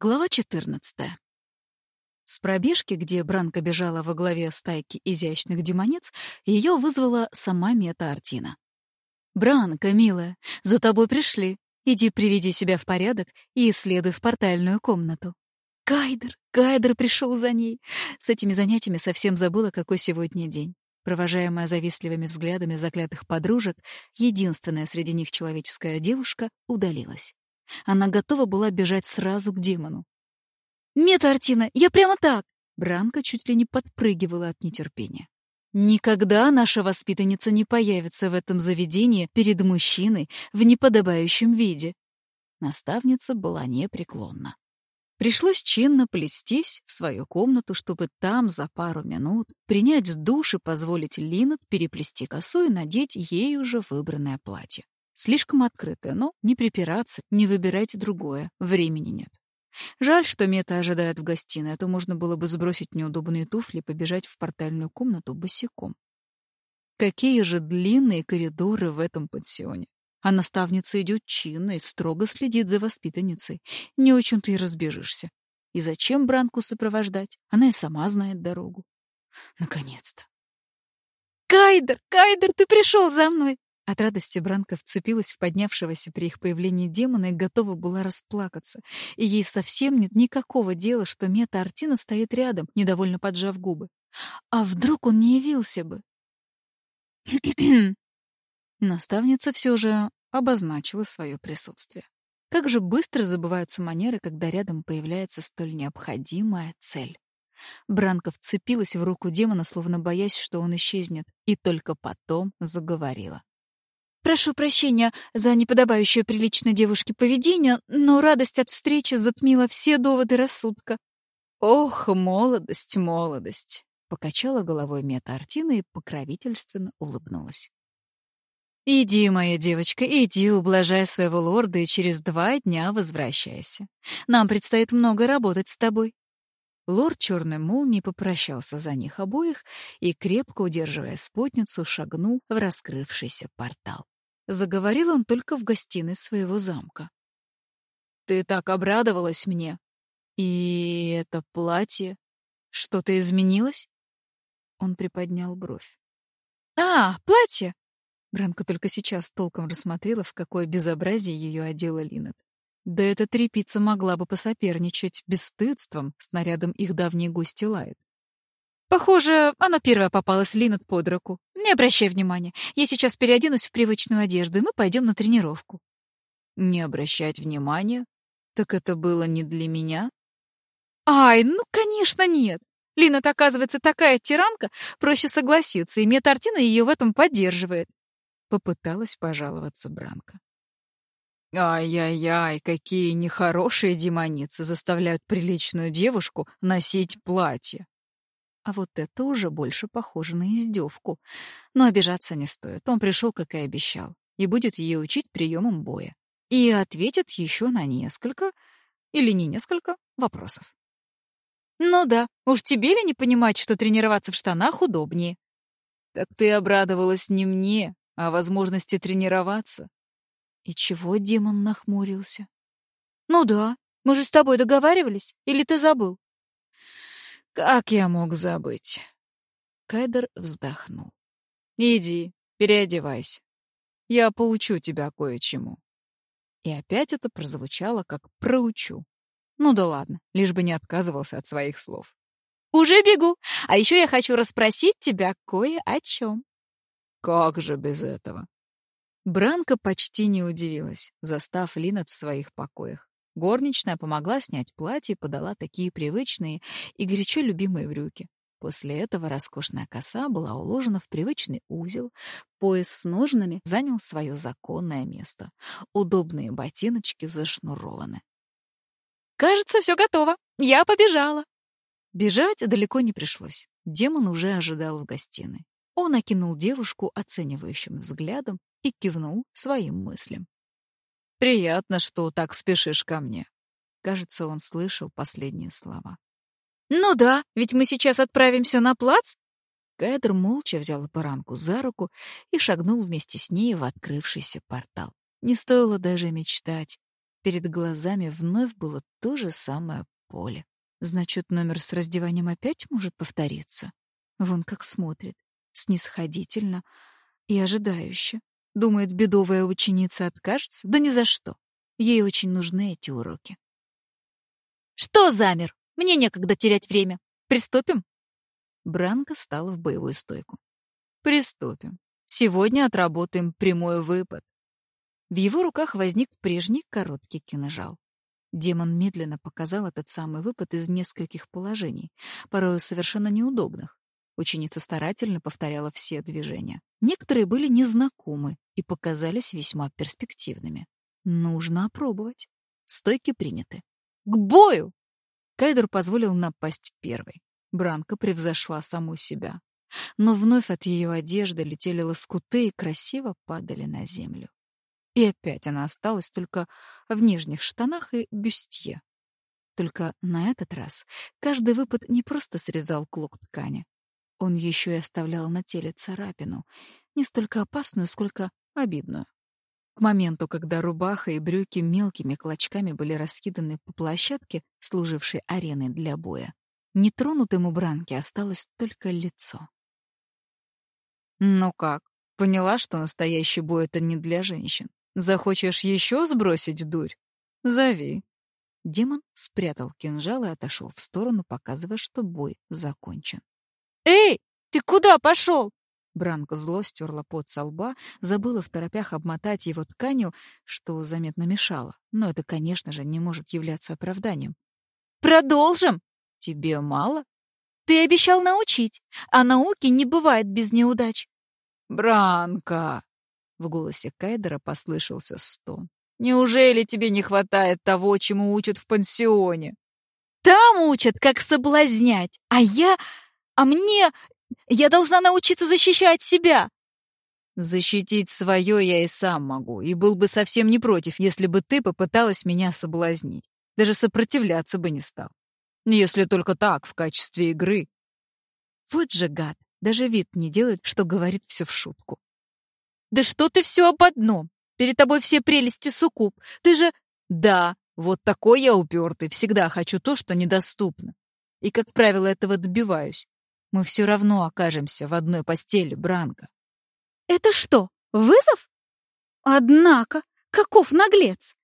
Глава 14. С пробежки, где Бранка бежала во главе стайки изящных демонец, ее вызвала сама Мета Артина. «Бранка, милая, за тобой пришли. Иди приведи себя в порядок и исследуй в портальную комнату». Кайдер, Кайдер пришел за ней. С этими занятиями совсем забыла, какой сегодня день. Провожаемая завистливыми взглядами заклятых подружек, единственная среди них человеческая девушка удалилась. Она готова была бежать сразу к демону. «Мета, Артина, я прямо так!» Бранка чуть ли не подпрыгивала от нетерпения. Никогда наша воспитанница не появится в этом заведении перед мужчиной в неподобающем виде. Наставница была непреклонна. Пришлось чинно плестись в свою комнату, чтобы там за пару минут принять душ и позволить Линет переплести косу и надеть ей уже выбранное платье. Слишком открытая, но не припираться, не выбирать другое. Времени нет. Жаль, что Мета ожидает в гостиной, а то можно было бы сбросить неудобные туфли и побежать в портальную комнату босиком. Какие же длинные коридоры в этом пансионе. А наставница идет чинно и строго следит за воспитанницей. Не очень ты и разбежишься. И зачем Бранку сопровождать? Она и сама знает дорогу. Наконец-то. «Кайдер! Кайдер, ты пришел за мной!» От радости Бранка вцепилась в поднявшегося при их появлении демона и готова была расплакаться. И ей совсем нет никакого дела, что Мета Артина стоит рядом, недовольно поджав губы. А вдруг он не явился бы? Наставница все же обозначила свое присутствие. Как же быстро забываются манеры, когда рядом появляется столь необходимая цель. Бранка вцепилась в руку демона, словно боясь, что он исчезнет, и только потом заговорила. Прошу прощения за неподобающее приличной девушке поведение, но радость от встречи затмила все доводы рассудка. Ох, молодость, молодость, покачала головой Мета Артина и покровительственно улыбнулась. Иди, моя девочка, иди, ублажай своего лорда и через два дня возвращайся. Нам предстоит много работать с тобой. Лорд Черной Молнии попрощался за них обоих и, крепко удерживая спутницу, шагнул в раскрывшийся портал. Заговорил он только в гостиной своего замка. «Ты так обрадовалась мне! И это платье! Что-то изменилось?» Он приподнял бровь. «А, платье!» Бранка только сейчас толком рассмотрела, в какое безобразие ее одела Линет. Да эта трепица могла бы посоперничать бесстыдством с нарядом их давней гости Лайт. Похоже, она первая попалась Линет под руку. Не обращай внимания. Я сейчас переоденусь в привычную одежду, и мы пойдем на тренировку. Не обращать внимания? Так это было не для меня? Ай, ну, конечно, нет. Линет, оказывается, такая тиранка, проще согласиться, и Метартина ее в этом поддерживает. Попыталась пожаловаться Бранка. Ай-яй-яй, какие нехорошие демоницы заставляют приличную девушку носить платье. А вот это уже больше похоже на издевку. Но обижаться не стоит. Он пришел, как и обещал, и будет ее учить приемам боя. И ответит еще на несколько, или не несколько, вопросов. Ну да, уж тебе ли не понимать, что тренироваться в штанах удобнее? Так ты обрадовалась не мне, а возможности тренироваться. И чего демон нахмурился? Ну да, мы же с тобой договаривались, или ты забыл? Как я мог забыть? Кайдер вздохнул. Иди, переодевайся. Я поучу тебя кое-чему. И опять это прозвучало как «проучу». Ну да ладно, лишь бы не отказывался от своих слов. «Уже бегу! А еще я хочу расспросить тебя кое о чем». «Как же без этого?» Бранка почти не удивилась, застав Линет в своих покоях. Горничная помогла снять платье и подала такие привычные и горячо любимые брюки. После этого роскошная коса была уложена в привычный узел, пояс с ножнами занял свое законное место. Удобные ботиночки зашнурованы. «Кажется, все готово. Я побежала». Бежать далеко не пришлось. Демон уже ожидал в гостиной. Он окинул девушку оценивающим взглядом и кивнул своим мыслям. «Приятно, что так спешишь ко мне». Кажется, он слышал последние слова. «Ну да, ведь мы сейчас отправимся на плац?» Кэдр молча взял Паранку за руку и шагнул вместе с ней в открывшийся портал. Не стоило даже мечтать. Перед глазами вновь было то же самое поле. Значит, номер с раздеванием опять может повториться? Вон как смотрит, снисходительно и ожидающе. Думает, бедовая ученица откажется? Да ни за что. Ей очень нужны эти уроки. «Что замер? Мне некогда терять время. Приступим?» Бранко стала в боевую стойку. «Приступим. Сегодня отработаем прямой выпад». В его руках возник прежний короткий кинжал. Демон медленно показал этот самый выпад из нескольких положений, порою совершенно неудобных. Ученица старательно повторяла все движения. Некоторые были незнакомы и показались весьма перспективными. Нужно опробовать. Стойки приняты. «К бою!» Кайдер позволил напасть первой. Бранка превзошла саму себя. Но вновь от ее одежды летели лоскуты и красиво падали на землю. И опять она осталась только в нижних штанах и бюстье. Только на этот раз каждый выпад не просто срезал клок ткани. Он еще и оставлял на теле царапину, не столько опасную, сколько обидную. К моменту, когда рубаха и брюки мелкими клочками были раскиданы по площадке, служившей ареной для боя, нетронутым у Бранки осталось только лицо. «Ну как, поняла, что настоящий бой — это не для женщин? Захочешь еще сбросить дурь? Зови». Демон спрятал кинжал и отошел в сторону, показывая, что бой закончен. «Эй, ты куда пошел?» Бранка зло стерла пот со лба, забыла в торопях обмотать его тканью, что заметно мешало. Но это, конечно же, не может являться оправданием. «Продолжим!» «Тебе мало?» «Ты обещал научить, а науки не бывает без неудач». «Бранка!» — в голосе Кайдера послышался стон. «Неужели тебе не хватает того, чему учат в пансионе?» «Там учат, как соблазнять, а я... А мне я должна научиться защищать себя!» «Защитить свое я и сам могу, и был бы совсем не против, если бы ты попыталась меня соблазнить. Даже сопротивляться бы не стал. Если только так, в качестве игры». Вот же гад, даже вид не делает, что говорит все в шутку. «Да что ты все об одном? Перед тобой все прелести суккуб. Ты же...» «Да, вот такой я упертый, всегда хочу то, что недоступно. И, как правило, этого добиваюсь. Мы все равно окажемся в одной постели, Бранко. Это что, вызов? Однако, каков наглец!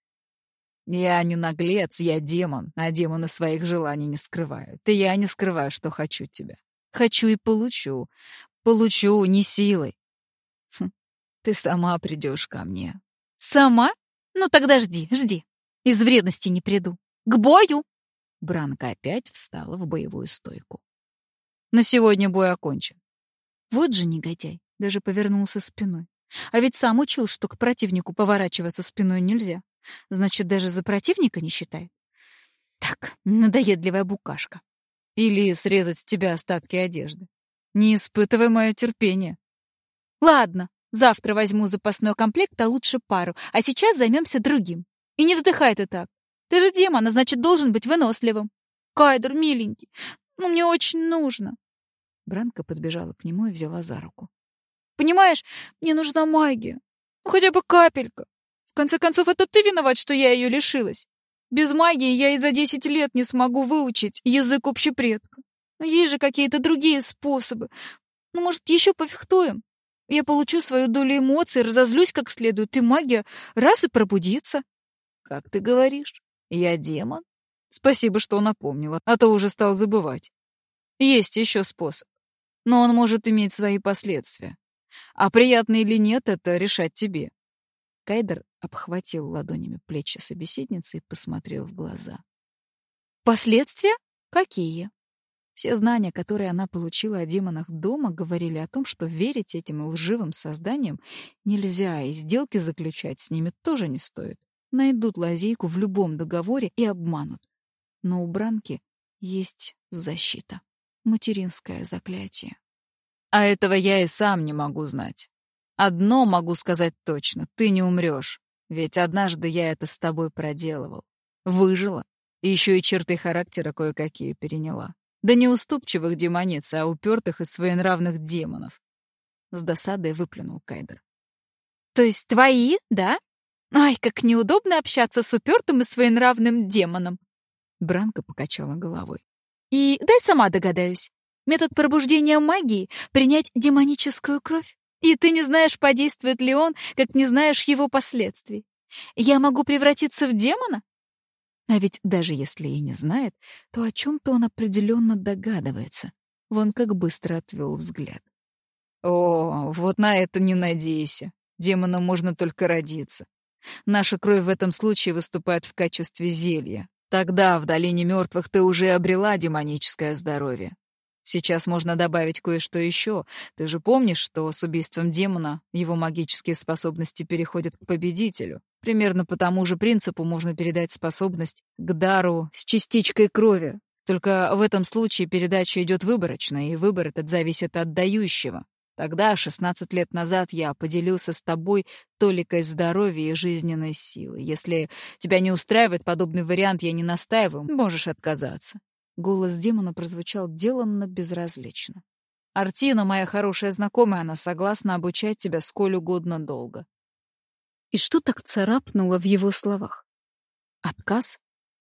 Я не наглец, я демон, а демоны своих желаний не скрывают. И я не скрываю, что хочу тебя. Хочу и получу. Получу не силой. Хм, ты сама придешь ко мне. Сама? Ну тогда жди, жди. Из вредности не приду. К бою! Бранка опять встала в боевую стойку. На сегодня бой окончен. Вот же негодяй, даже повернулся спиной. А ведь сам учил, что к противнику поворачиваться спиной нельзя. Значит, даже за противника не считай. Так, надоедливая букашка. Или срезать с тебя остатки одежды. Не испытывай мое терпение. Ладно, завтра возьму запасной комплект, а лучше пару, а сейчас займемся другим. И не вздыхай ты так. Ты же демон, а значит, должен быть выносливым. Кайдер, миленький, ну мне очень нужно. Бранка подбежала к нему и взяла за руку. «Понимаешь, мне нужна магия. Ну, хотя бы капелька. В конце концов, это ты виноват, что я ее лишилась. Без магии я и за десять лет не смогу выучить язык общепредка. Но есть же какие-то другие способы. Ну, может, еще пофехтуем? Я получу свою долю эмоций, разозлюсь как следует, и магия раз и пробудится». «Как ты говоришь? Я демон?» Спасибо, что напомнила, а то уже стал забывать. Есть еще способ но он может иметь свои последствия. А приятно или нет, это решать тебе. Кайдер обхватил ладонями плечи собеседницы и посмотрел в глаза. Последствия? Какие? Все знания, которые она получила о демонах дома, говорили о том, что верить этим лживым созданиям нельзя, и сделки заключать с ними тоже не стоит. Найдут лазейку в любом договоре и обманут. Но у Бранки есть защита материнское заклятие. А этого я и сам не могу знать. Одно могу сказать точно — ты не умрешь. Ведь однажды я это с тобой проделывал. Выжила. И еще и черты характера кое-какие переняла. Да не уступчивых демониц, а упертых и своенравных демонов. С досадой выплюнул Кайдер. То есть твои, да? Ай, как неудобно общаться с упертым и своенравным демоном. Бранка покачала головой. И дай сама догадаюсь. Метод пробуждения магии — принять демоническую кровь. И ты не знаешь, подействует ли он, как не знаешь его последствий. Я могу превратиться в демона? А ведь даже если и не знает, то о чем-то он определенно догадывается. Вон как быстро отвел взгляд. О, вот на это не надейся. Демоном можно только родиться. Наша кровь в этом случае выступает в качестве зелья. Тогда в долине мертвых ты уже обрела демоническое здоровье. Сейчас можно добавить кое-что еще. Ты же помнишь, что с убийством демона его магические способности переходят к победителю. Примерно по тому же принципу можно передать способность к дару с частичкой крови. Только в этом случае передача идет выборочно, и выбор этот зависит от дающего. Тогда, 16 лет назад, я поделился с тобой толикой здоровья и жизненной силы. Если тебя не устраивает подобный вариант, я не настаиваю, можешь отказаться. Голос демона прозвучал деланно безразлично. Артина, моя хорошая знакомая, она согласна обучать тебя сколь угодно долго. И что так царапнуло в его словах? Отказ?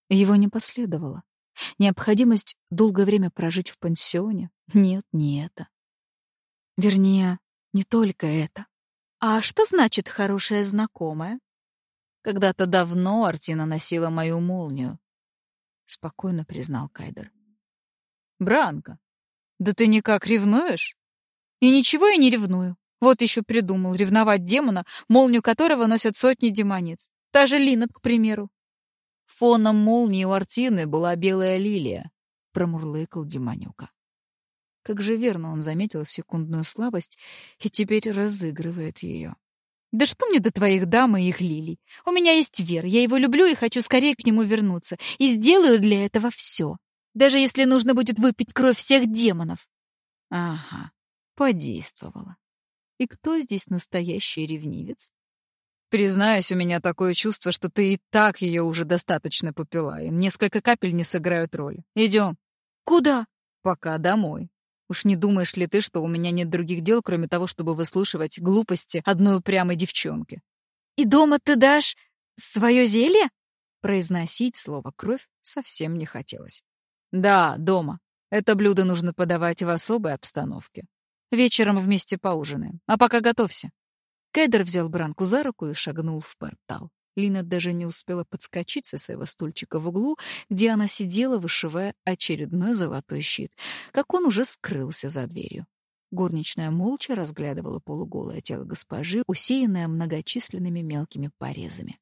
Его не последовало. Необходимость долгое время прожить в пансионе? Нет, не это. Вернее, не только это. А что значит хорошая знакомая? Когда-то давно Артина носила мою молнию, спокойно признал Кайдер. Бранка, да ты никак ревнуешь? И ничего я не ревную. Вот еще придумал ревновать демона, молнию которого носят сотни демонец. Та же Линет, к примеру. Фоном молнии у Артины была белая лилия, промурлыкал демонюка. Как же верно он заметил секундную слабость и теперь разыгрывает ее. «Да что мне до твоих дам и их лилий? У меня есть Вер, я его люблю и хочу скорее к нему вернуться. И сделаю для этого все. Даже если нужно будет выпить кровь всех демонов». Ага, подействовало. И кто здесь настоящий ревнивец? Признаюсь, у меня такое чувство, что ты и так ее уже достаточно попила, и несколько капель не сыграют роли. Идем. Куда? Пока домой. Уж не думаешь ли ты, что у меня нет других дел, кроме того, чтобы выслушивать глупости одной упрямой девчонки? И дома ты дашь свое зелье? Произносить слово «кровь» совсем не хотелось. Да, дома. Это блюдо нужно подавать в особой обстановке. Вечером вместе поужинаем. А пока готовься. Кэдер взял Бранку за руку и шагнул в портал. Лина даже не успела подскочить со своего стульчика в углу, где она сидела, вышивая очередной золотой щит, как он уже скрылся за дверью. Горничная молча разглядывала полуголое тело госпожи, усеянное многочисленными мелкими порезами.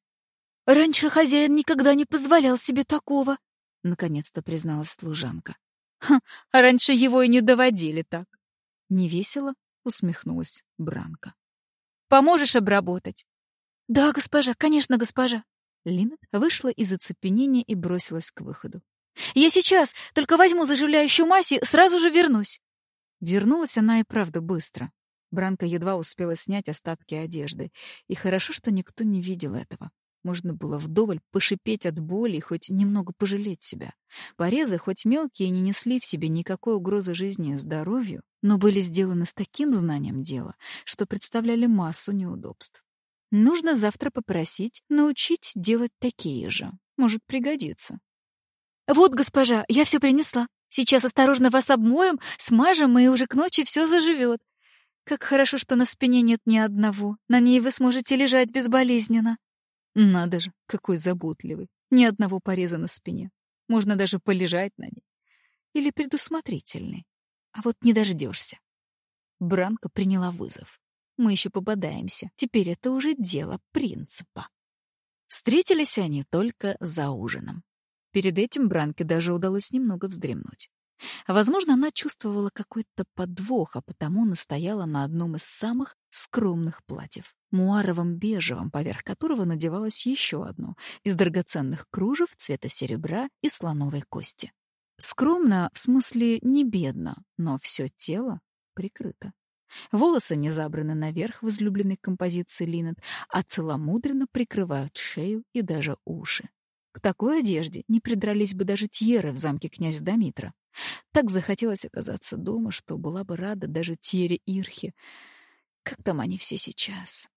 «Раньше хозяин никогда не позволял себе такого», — наконец-то призналась служанка. «Ха, а раньше его и не доводили так». Невесело усмехнулась Бранка. «Поможешь обработать?» «Да, госпожа, конечно, госпожа». Линет вышла из оцепенения и бросилась к выходу. «Я сейчас, только возьму заживляющую мазь и сразу же вернусь». Вернулась она и правда быстро. Бранка едва успела снять остатки одежды. И хорошо, что никто не видел этого. Можно было вдоволь пошипеть от боли и хоть немного пожалеть себя. Порезы, хоть мелкие, не несли в себе никакой угрозы жизни и здоровью, но были сделаны с таким знанием дела, что представляли массу неудобств. Нужно завтра попросить научить делать такие же. Может пригодиться. Вот, госпожа, я все принесла. Сейчас осторожно вас обмоем, смажем, и уже к ночи все заживет. Как хорошо, что на спине нет ни одного. На ней вы сможете лежать безболезненно. Надо же, какой заботливый. Ни одного пореза на спине. Можно даже полежать на ней. Или предусмотрительный. А вот не дождешься. Бранка приняла вызов. Мы еще пободаемся. Теперь это уже дело принципа. Встретились они только за ужином. Перед этим Бранке даже удалось немного вздремнуть. Возможно, она чувствовала какой-то подвох, а потому настояла на одном из самых скромных платьев — муаровом бежевом, поверх которого надевалось еще одно из драгоценных кружев цвета серебра и слоновой кости. Скромно, в смысле не бедно, но все тело прикрыто. Волосы не забраны наверх в излюбленной композиции Линет, а целомудренно прикрывают шею и даже уши. К такой одежде не придрались бы даже Тьеры в замке князя Дамитра. Так захотелось оказаться дома, что была бы рада даже Тьере Ирхе. Как там они все сейчас?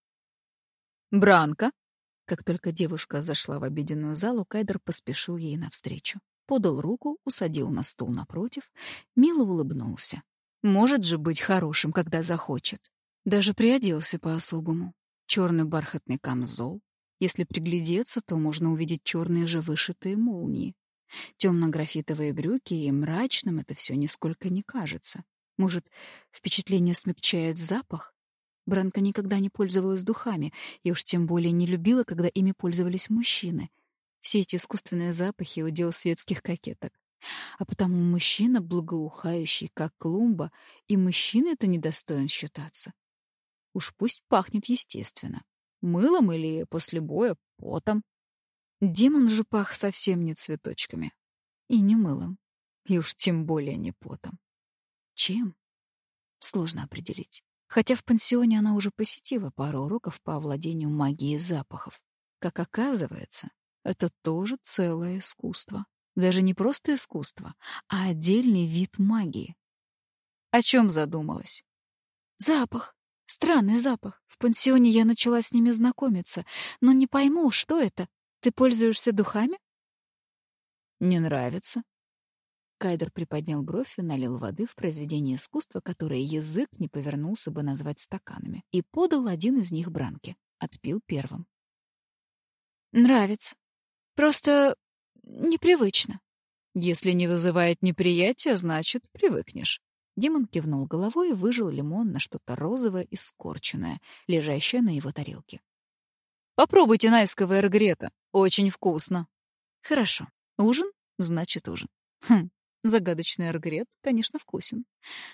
«Бранка?» Как только девушка зашла в обеденную залу, Кайдер поспешил ей навстречу. Подал руку, усадил на стул напротив, мило улыбнулся. Может же быть хорошим, когда захочет. Даже приоделся по-особому. Черный бархатный камзол. Если приглядеться, то можно увидеть черные же вышитые молнии. Темно-графитовые брюки, и мрачным это все нисколько не кажется. Может, впечатление смягчает запах? Бранка никогда не пользовалась духами, и уж тем более не любила, когда ими пользовались мужчины. Все эти искусственные запахи — удел светских кокеток. А потому мужчина благоухающий, как клумба, и мужчина это недостоин считаться. Уж пусть пахнет естественно. Мылом или после боя потом. Демон же пах совсем не цветочками. И не мылом. И уж тем более не потом. Чем? Сложно определить. Хотя в пансионе она уже посетила пару уроков по овладению магией запахов. Как оказывается, это тоже целое искусство. Даже не просто искусство, а отдельный вид магии. О чем задумалась? Запах. Странный запах. В пансионе я начала с ними знакомиться, но не пойму, что это. Ты пользуешься духами? Не нравится. Кайдер приподнял бровь и налил воды в произведение искусства, которое язык не повернулся бы назвать стаканами, и подал один из них Бранке. Отпил первым. Нравится. Просто непривычно. Если не вызывает неприятия, значит, привыкнешь. Димон кивнул головой и выжил лимон на что-то розовое и скорченное, лежащее на его тарелке. «Попробуйте найского эргрета. Очень вкусно». «Хорошо. Ужин? Значит, ужин. Хм, загадочный эргрет, конечно, вкусен.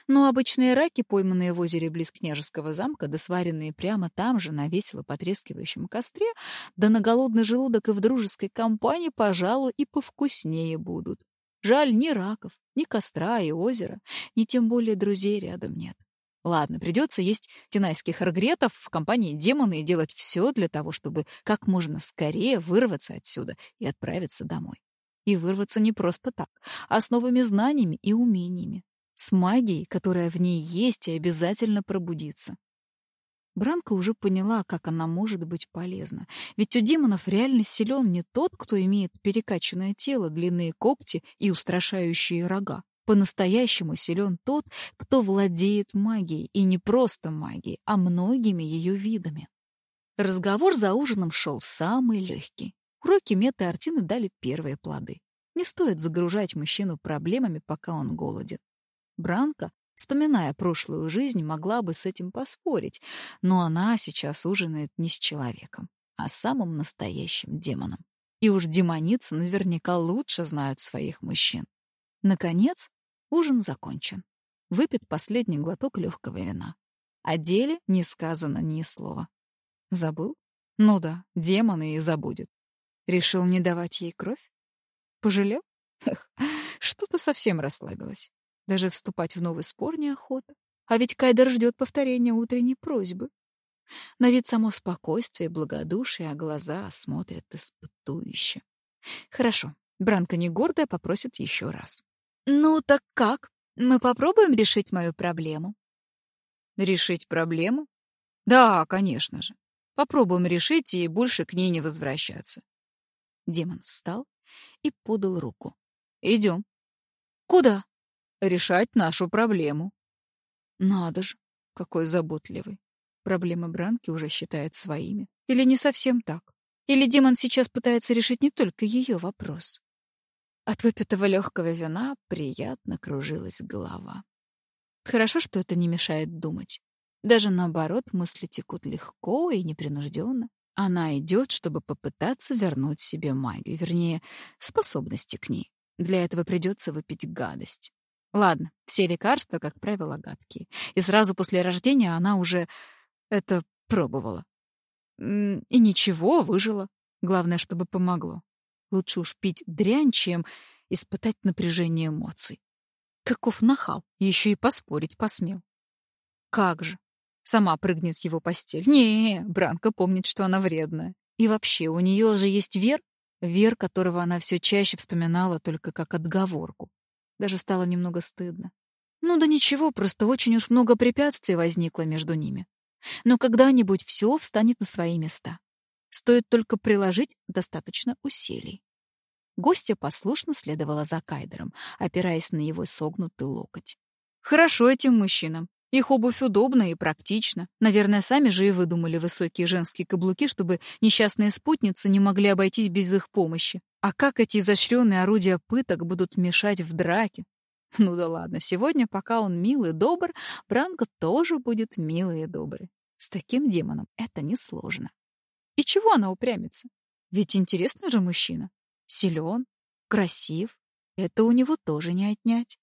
Но обычные раки, пойманные в озере близ княжеского замка, да сваренные прямо там же на весело потрескивающем костре, да на голодный желудок и в дружеской компании, пожалуй, и повкуснее будут. Жаль, ни раков, ни костра и озера, ни тем более друзей рядом нет. Ладно, придется есть тенайских аргретов в компании демона и делать все для того, чтобы как можно скорее вырваться отсюда и отправиться домой. И вырваться не просто так, а с новыми знаниями и умениями. С магией, которая в ней есть и обязательно пробудится. Бранка уже поняла, как она может быть полезна. Ведь у демонов реально силен не тот, кто имеет перекачанное тело, длинные когти и устрашающие рога. По-настоящему силен тот, кто владеет магией, и не просто магией, а многими ее видами. Разговор за ужином шел самый легкий. Уроки Меты и Артины дали первые плоды. Не стоит загружать мужчину проблемами, пока он голоден. Бранка Вспоминая прошлую жизнь, могла бы с этим поспорить, но она сейчас ужинает не с человеком, а с самым настоящим демоном. И уж демоницы наверняка лучше знают своих мужчин. Наконец, ужин закончен. Выпит последний глоток легкого вина. О деле не сказано ни слова. Забыл? Ну да, демоны и забудет. Решил не давать ей кровь? Пожалел? Что-то совсем расслабилась. Даже вступать в новый спор неохота. А ведь Кайдер ждет повторения утренней просьбы. На вид само спокойствие, благодушие, а глаза смотрят испытующе. Хорошо, Бранка не гордая попросит еще раз. «Ну так как? Мы попробуем решить мою проблему?» «Решить проблему? Да, конечно же. Попробуем решить и больше к ней не возвращаться». Демон встал и подал руку. «Идем». «Куда?» решать нашу проблему. Надо же, какой заботливый. Проблемы Бранки уже считает своими. Или не совсем так? Или демон сейчас пытается решить не только ее вопрос? От выпитого легкого вина приятно кружилась голова. Хорошо, что это не мешает думать. Даже наоборот, мысли текут легко и непринужденно. Она идет, чтобы попытаться вернуть себе магию, вернее, способности к ней. Для этого придется выпить гадость. Ладно, все лекарства, как правило, гадкие. И сразу после рождения она уже это пробовала. И ничего, выжила. Главное, чтобы помогло. Лучше уж пить дрянь, чем испытать напряжение эмоций. Каков нахал, еще и поспорить посмел. Как же? Сама прыгнет в его постель. Не, Бранка помнит, что она вредная. И вообще, у нее же есть Вер, Вер, которого она все чаще вспоминала только как отговорку. Даже стало немного стыдно. Ну да ничего, просто очень уж много препятствий возникло между ними. Но когда-нибудь все встанет на свои места. Стоит только приложить достаточно усилий. Гостья послушно следовала за Кайдером, опираясь на его согнутый локоть. Хорошо этим мужчинам. Их обувь удобна и практична. Наверное, сами же и выдумали высокие женские каблуки, чтобы несчастные спутницы не могли обойтись без их помощи. А как эти изощренные орудия пыток будут мешать в драке? Ну да ладно, сегодня, пока он мил и добр, Бранко тоже будет милый и добрый. С таким демоном это несложно. И чего она упрямится? Ведь интересный же мужчина. Силен, красив. Это у него тоже не отнять.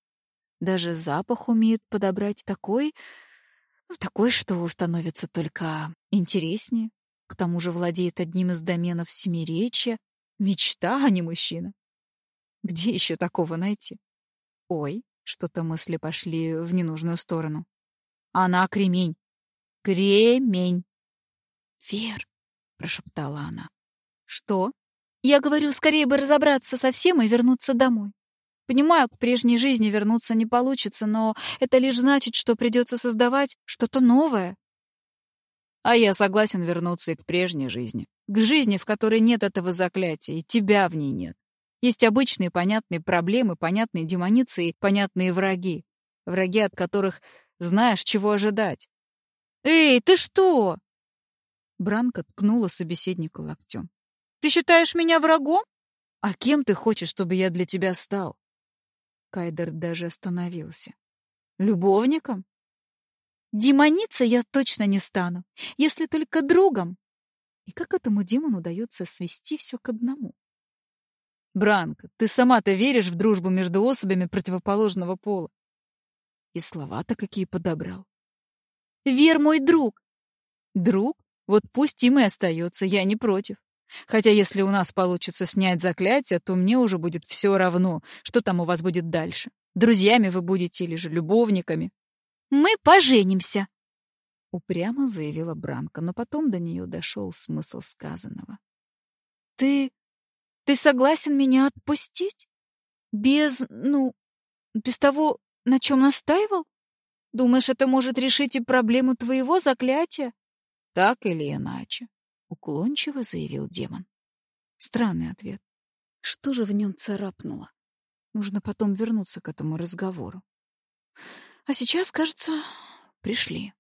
Даже запах умеет подобрать такой, ну, такой, что становится только интереснее. К тому же владеет одним из доменов семиречья. Мечта, а не мужчина. Где еще такого найти? Ой, что-то мысли пошли в ненужную сторону. Она кремень. Кремень. Вер, прошептала она. Что? Я говорю, скорее бы разобраться со всем и вернуться домой. Понимаю, к прежней жизни вернуться не получится, но это лишь значит, что придется создавать что-то новое. А я согласен вернуться и к прежней жизни. К жизни, в которой нет этого заклятия, и тебя в ней нет. Есть обычные понятные проблемы, понятные демоницы и понятные враги. Враги, от которых знаешь, чего ожидать. «Эй, ты что?» Бранка ткнула собеседника локтем. «Ты считаешь меня врагом?» «А кем ты хочешь, чтобы я для тебя стал?» Кайдер даже остановился. «Любовником?» «Демоница я точно не стану, если только другом». И как этому демону удается свести все к одному? «Бранка, ты сама-то веришь в дружбу между особями противоположного пола?» И слова-то какие подобрал. «Вер мой друг!» «Друг? Вот пусть им и остается, я не против. Хотя если у нас получится снять заклятие, то мне уже будет все равно, что там у вас будет дальше. Друзьями вы будете или же любовниками. Мы поженимся, упрямо заявила Бранка, но потом до нее дошел смысл сказанного. Ты ты согласен меня отпустить? Без, ну, без того, на чем настаивал? Думаешь, это может решить и проблему твоего заклятия? Так или иначе. — уклончиво заявил демон. Странный ответ. Что же в нем царапнуло? Нужно потом вернуться к этому разговору. А сейчас, кажется, пришли.